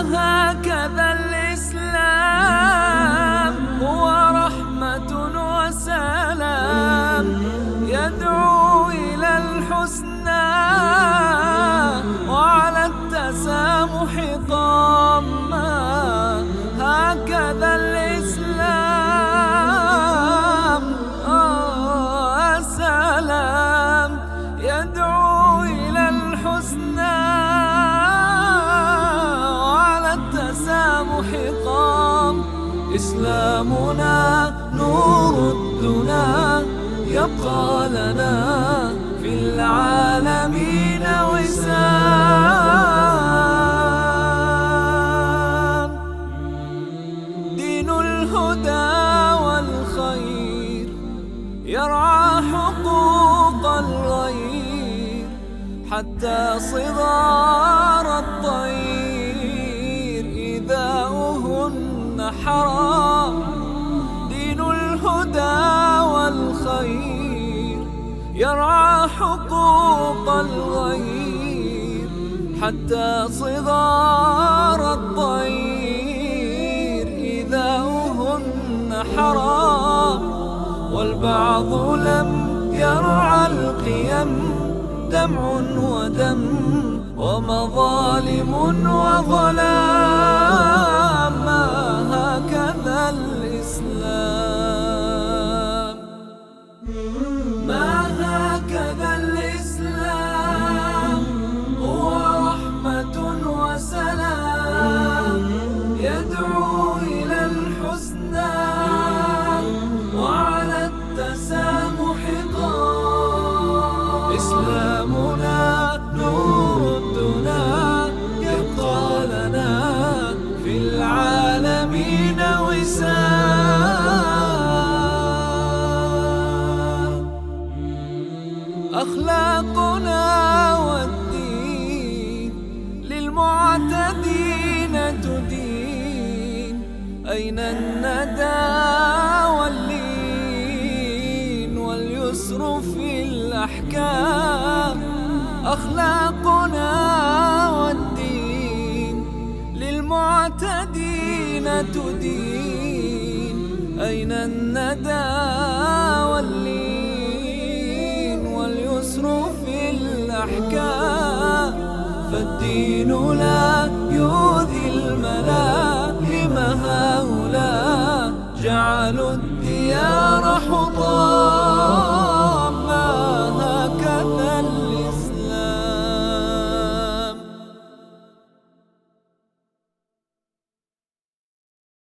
هكذا الإسلام هو رحمة وسلام يدعو إلى الحسنى وعلى التسامح طمان إسلامنا نور الدنا يبقى لنا في العالمين وسام دين الهدى والخير يرعى حقوق الغير حتى صغار الطير إيذاؤهن حرام دين الهدى والخير يرعى حقوق الغير، حتى صغار الطير إيذاؤهن حرام. والبعض لم يرعى القيم، دمع ودم، ومظالم وظلام. الإسلام. ما هكذا الإسلام هو رحمة وسلام. يدعو إلى الحسنى وعلى التسامح قام. إسلامنا أين الندى واللين واليسر في الأحكام. أخلاقنا والدين للمعتدين تدين. أين الندى واللين واليسر في الأحكام. فالدين لا يؤذي ما هؤلاء جعلوا الديار حطام